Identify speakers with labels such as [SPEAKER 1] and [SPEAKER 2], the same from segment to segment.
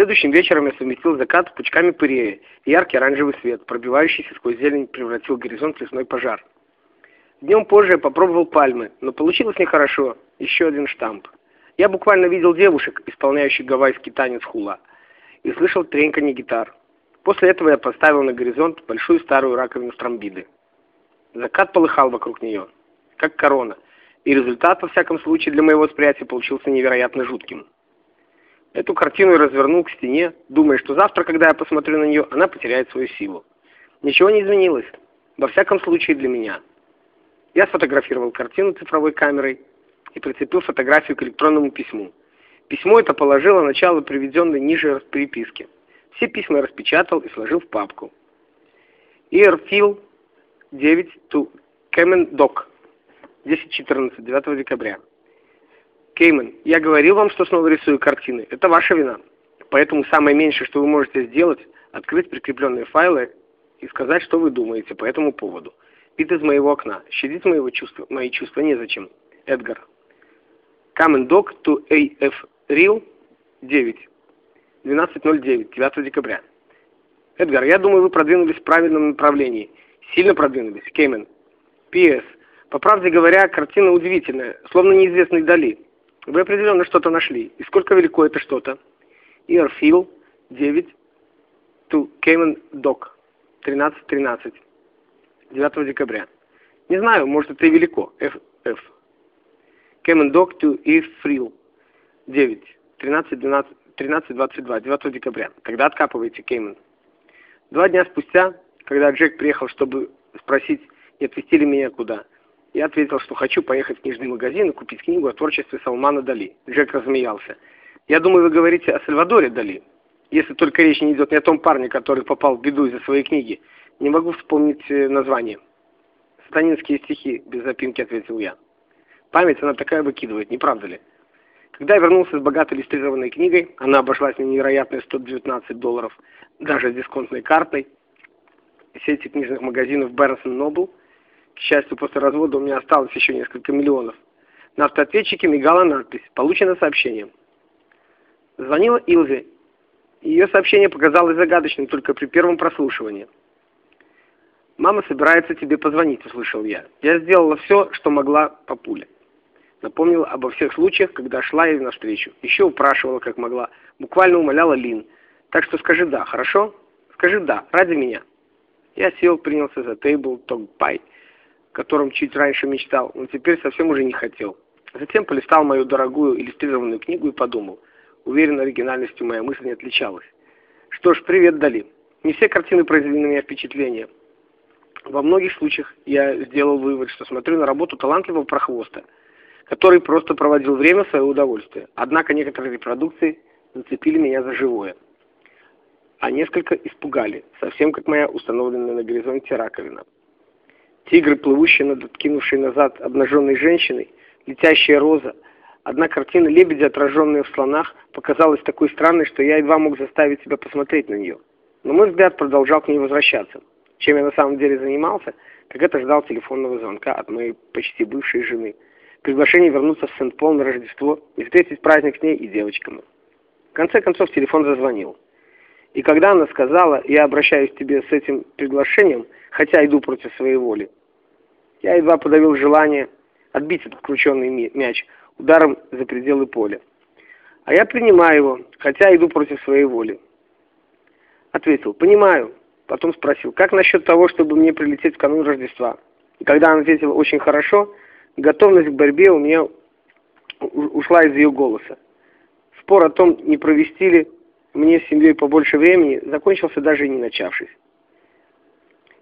[SPEAKER 1] Следующим вечером я совместил закат с пучками пырея, яркий оранжевый свет, пробивающийся сквозь зелень, превратил горизонт в лесной пожар. Днем позже я попробовал пальмы, но получилось нехорошо. Еще один штамп. Я буквально видел девушек, исполняющих гавайский танец хула, и слышал треньканье гитар. После этого я поставил на горизонт большую старую раковину стромбиды. Закат полыхал вокруг нее, как корона, и результат, во всяком случае, для моего восприятия получился невероятно жутким. Эту картину я развернул к стене, думая, что завтра, когда я посмотрю на нее, она потеряет свою силу. Ничего не изменилось, во всяком случае для меня. Я сфотографировал картину цифровой камерой и прицепил фотографию к электронному письму. Письмо это положило начало приведенной ниже переписки. Все письма я распечатал и сложил в папку. Airfield 9 to Kemen Dock 10.14, 9 декабря. Кеймен, я говорил вам, что снова рисую картины. Это ваша вина. Поэтому самое меньшее, что вы можете сделать, открыть прикрепленные файлы и сказать, что вы думаете по этому поводу. Вид из моего окна. Щадить моего чувства, мои чувства незачем. Эдгар. And dock to AF Real 9. 12.09, 9 декабря. Эдгар, я думаю, вы продвинулись в правильном направлении. Сильно продвинулись. Кеймен. П.С. По правде говоря, картина удивительная, словно неизвестный Дали. Вы определенно что-то нашли. И сколько велико это что-то? Airfield 9 to Cayman Dock 13.13. 9 декабря. Не знаю, может это и велико. FF. Cayman Dock to Airfield 9. 13.12. 13.22. 9 декабря. Когда откапываете Кеймен? Два дня спустя, когда Джек приехал, чтобы спросить, не отвезти ли меня куда, я ответил, что хочу поехать в книжный магазин и купить книгу о творчестве Салмана Дали. Джек разсмеялся. «Я думаю, вы говорите о Сальвадоре Дали. Если только речь не идет не о том парне, который попал в беду из-за своей книги. Не могу вспомнить э, название». «Станинские стихи», — без запинки ответил я. Память она такая выкидывает, не правда ли? Когда я вернулся с богатой иллюстрированной книгой, она обошлась мне невероятные 119 долларов, даже с дисконтной картой, сети книжных магазинов Barnes Noble, к счастью, после развода у меня осталось еще несколько миллионов. На автоответчике мигала надпись «Получено сообщение». Звонила Илзе. Ее сообщение показалось загадочным только при первом прослушивании. «Мама собирается тебе позвонить», — услышал я. Я сделала все, что могла по пуле. Напомнила обо всех случаях, когда шла ей навстречу. Еще упрашивала, как могла. Буквально умоляла Лин. «Так что скажи «да», хорошо? Скажи «да», ради меня». Я сел, принялся за тейбл, ток пай котором чуть раньше мечтал, но теперь совсем уже не хотел. Затем полистал мою дорогую иллюстрированную книгу и подумал. Уверен, оригинальностью моя мысль не отличалась. Что ж, привет, Дали. Не все картины произвели на меня впечатление. Во многих случаях я сделал вывод, что смотрю на работу талантливого прохвоста, который просто проводил время в свое удовольствие. Однако некоторые репродукции зацепили меня за живое. А несколько испугали, совсем как моя установленная на горизонте раковина. Тигры, плывущие над откинувшей назад обнаженной женщиной, летящая роза. Одна картина лебедя, отраженная в слонах, показалась такой странной, что я едва мог заставить себя посмотреть на нее. Но мой взгляд продолжал к ней возвращаться. Чем я на самом деле занимался, так это ждал телефонного звонка от моей почти бывшей жены. Приглашение вернуться в Сент-Пол на Рождество и встретить праздник с ней и девочками. В конце концов телефон зазвонил. И когда она сказала, я обращаюсь к тебе с этим приглашением, хотя иду против своей воли, я едва подавил желание отбить этот крученный мяч ударом за пределы поля. А я принимаю его, хотя иду против своей воли. Ответил, понимаю. Потом спросил, как насчет того, чтобы мне прилететь в канун Рождества? И когда она ответила очень хорошо, готовность к борьбе у меня ушла из ее голоса. Спор о том, не провести ли мне с семьей побольше времени, закончился даже не начавшись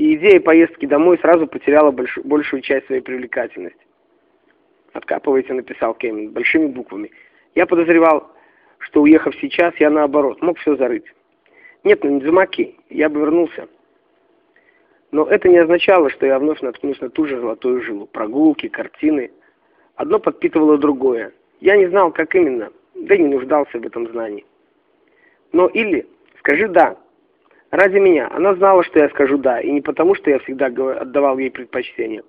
[SPEAKER 1] и идея поездки домой сразу потеряла большую, большую часть своей привлекательности. «Откапывайте», — написал Кэмин большими буквами. «Я подозревал, что, уехав сейчас, я наоборот, мог все зарыть. Нет, ну не замаки, я бы вернулся». Но это не означало, что я вновь наткнусь на ту же золотую жилу. Прогулки, картины. Одно подпитывало другое. Я не знал, как именно, да и не нуждался в этом знании. Но или, скажи «да», Ради меня. Она знала, что я скажу «да», и не потому, что я всегда отдавал ей предпочтение.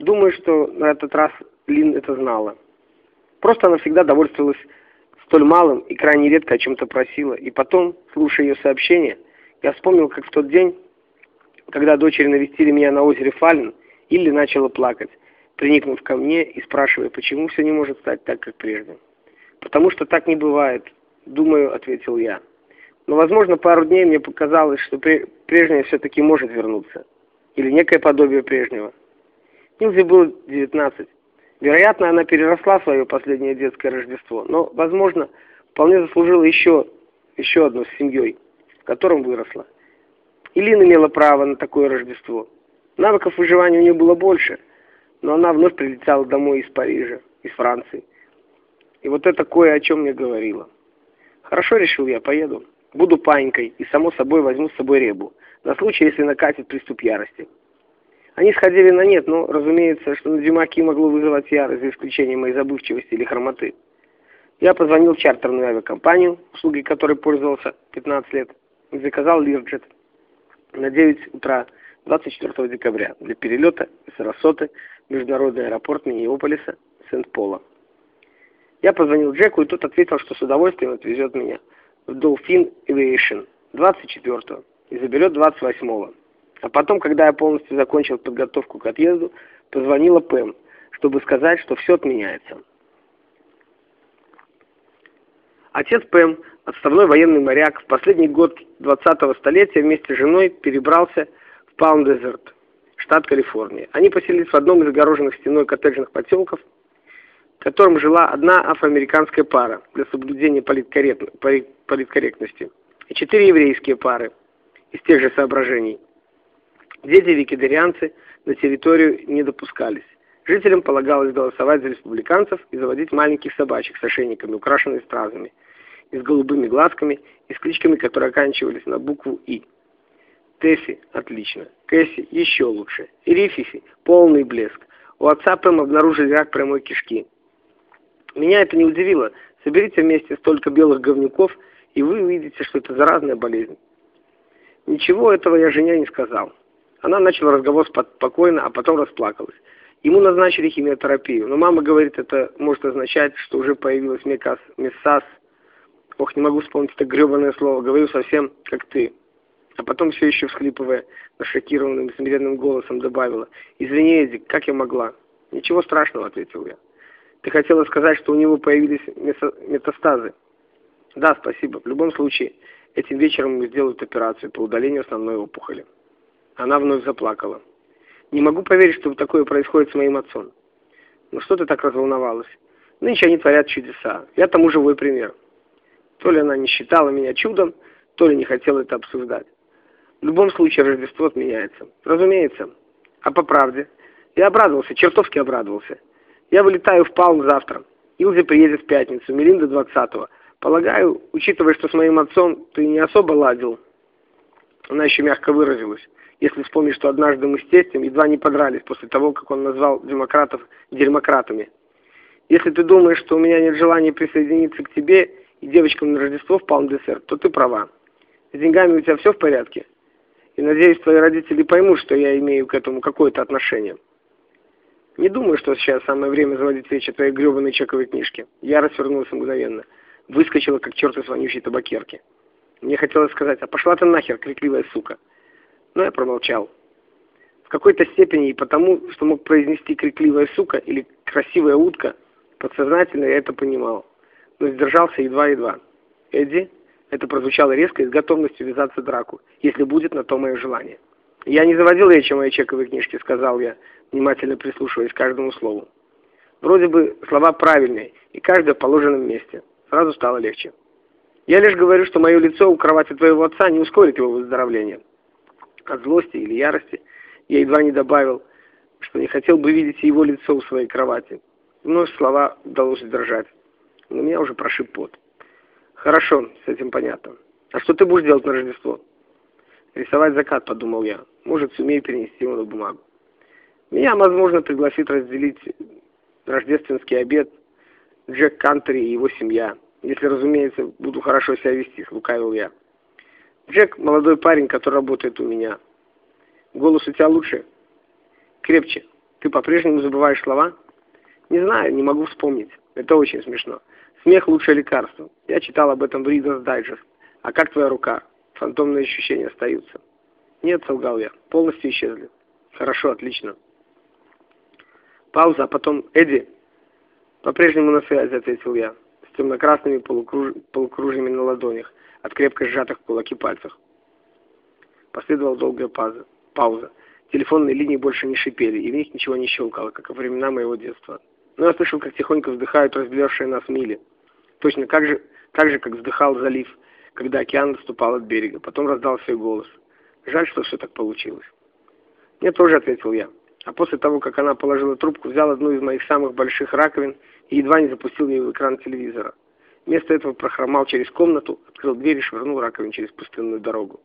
[SPEAKER 1] Думаю, что на этот раз Лин это знала. Просто она всегда довольствовалась столь малым и крайне редко о чем-то просила. И потом, слушая ее сообщение, я вспомнил, как в тот день, когда дочери навестили меня на озере Фален, Илли начала плакать, приникнув ко мне и спрашивая, почему все не может стать так, как прежде. «Потому что так не бывает», — думаю, — ответил я. Но, возможно, пару дней мне показалось, что прежнее все-таки может вернуться. Или некое подобие прежнего. Нилзе было 19. Вероятно, она переросла свое последнее детское Рождество, но, возможно, вполне заслужила еще, еще одну с семьей, в котором выросла. Илина имела право на такое Рождество. Навыков выживания у нее было больше, но она вновь прилетала домой из Парижа, из Франции. И вот это кое о чем мне говорила. Хорошо, решил я, поеду. Буду панькой и, само собой, возьму с собой ребу, на случай, если накатит приступ ярости. Они сходили на нет, но, разумеется, что на Дюмаки могло вызывать ярость, за исключением моей забывчивости или хромоты. Я позвонил в чартерную авиакомпанию, услуги которой пользовался 15 лет, и заказал Лирджет на 9 утра 24 декабря для перелета из Рассоты в международный аэропорт Миннеаполиса Сент-Пола. Я позвонил Джеку, и тот ответил, что с удовольствием отвезет меня Dolphin Aviation 24 и заберет 28 а потом, когда я полностью закончил подготовку к отъезду, позвонила Пэм, чтобы сказать, что все отменяется. Отец Пэм, отставной военный моряк, в последний год 20-го столетия вместе с женой перебрался в Палм-Дезерт, штат Калифорния. Они поселились в одном из огороженных стеной коттеджных поселков, котором жила одна афроамериканская пара для соблюдения политкорректности, и четыре еврейские пары из тех же соображений – Дети-викидарианцы на территорию не допускались. Жителям полагалось голосовать за республиканцев и заводить маленьких собачек с ошейниками, украшенными стразами, и с голубыми глазками, и с кличками, которые оканчивались на букву «И». Тесси – отлично. Кэсси – еще лучше. И полный блеск. У отца Пэм обнаружили рак прямой кишки. Меня это не удивило. Соберите вместе столько белых говнюков, и вы увидите, что это заразная болезнь. Ничего этого я жене не сказал. Она начала разговор спокойно, а потом расплакалась. Ему назначили химиотерапию, но мама говорит, это может означать, что уже появилась мекас, мессас. Ох, не могу вспомнить это гребаное слово, говорю совсем как ты. А потом все еще всхлипывая, шокированным смиренным голосом добавила, «Извини, Эдик, как я могла?» «Ничего страшного», — ответил я. «Ты хотела сказать, что у него появились метастазы?» «Да, спасибо. В любом случае, этим вечером мы сделают операцию по удалению основной опухоли». Она вновь заплакала. «Не могу поверить, что такое происходит с моим отцом». «Ну что ты так разволновалась? Нынче они творят чудеса. Я тому живой пример». То ли она не считала меня чудом, то ли не хотела это обсуждать. В любом случае Рождество отменяется. Разумеется. А по правде? Я обрадовался, чертовски обрадовался. Я вылетаю в Палм завтра. Илзи приедет в пятницу, Мелинда 20-го. Полагаю, учитывая, что с моим отцом ты не особо ладил, она еще мягко выразилась если вспомнить, что однажды мы с тестем едва не подрались после того, как он назвал демократов дерьмократами. Если ты думаешь, что у меня нет желания присоединиться к тебе и девочкам на Рождество в Палм-Десерт, то ты права. С деньгами у тебя все в порядке? И надеюсь, твои родители поймут, что я имею к этому какое-то отношение. Не думаю, что сейчас самое время заводить речь о твоей гребаной чековой книжке. Я развернулся мгновенно. Выскочила, как черт из вонючей табакерки. Мне хотелось сказать, а пошла ты нахер, крикливая сука но я промолчал. В какой-то степени и потому, что мог произнести крикливая сука или красивая утка, подсознательно я это понимал, но сдержался едва-едва. Эдди, это прозвучало резко и с готовностью ввязаться в драку, если будет на то мое желание. «Я не заводил речи о моей чековой книжке», — сказал я, внимательно прислушиваясь к каждому слову. Вроде бы слова правильные, и каждое в положенном месте. Сразу стало легче. Я лишь говорю, что мое лицо у кровати твоего отца не ускорит его выздоровление от злости или ярости, я едва не добавил, что не хотел бы видеть его лицо у своей кровати. Вновь слова удалось сдержать, но меня уже прошиб пот. Хорошо, с этим понятно. А что ты будешь делать на Рождество? Рисовать закат, подумал я. Может, сумею перенести его на бумагу. Меня, возможно, пригласит разделить рождественский обед Джек Кантери и его семья. Если, разумеется, буду хорошо себя вести, слукавил я. Джек – молодой парень, который работает у меня. Голос у тебя лучше? Крепче. Ты по-прежнему забываешь слова? Не знаю, не могу вспомнить. Это очень смешно. Смех – лучшее лекарство. Я читал об этом в Reader's Digest. А как твоя рука? Фантомные ощущения остаются. Нет, солгал я. Полностью исчезли. Хорошо, отлично. Пауза, а потом Эдди. По-прежнему на связи, ответил я, с темно-красными полукруж... полукружьями на ладонях, от крепко сжатых в кулаки пальцев. Последовала долгая пауза. пауза. Телефонные линии больше не шипели, и в них ничего не щелкало, как во времена моего детства. Но я слышал, как тихонько вздыхают разделявшие нас мили. Точно как же, так же, как вздыхал залив, когда океан отступал от берега. Потом раздался и голос. Жаль, что все так получилось. Мне тоже, ответил я. А после того, как она положила трубку, взял одну из моих самых больших раковин и едва не запустил ее в экран телевизора. Вместо этого прохромал через комнату, открыл дверь и швырнул раковин через пустынную дорогу.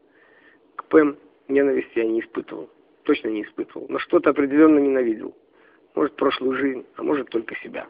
[SPEAKER 1] К Пэм ненависти я не испытывал. Точно не испытывал. Но что-то определенно ненавидел. Может, прошлую жизнь, а может, только себя.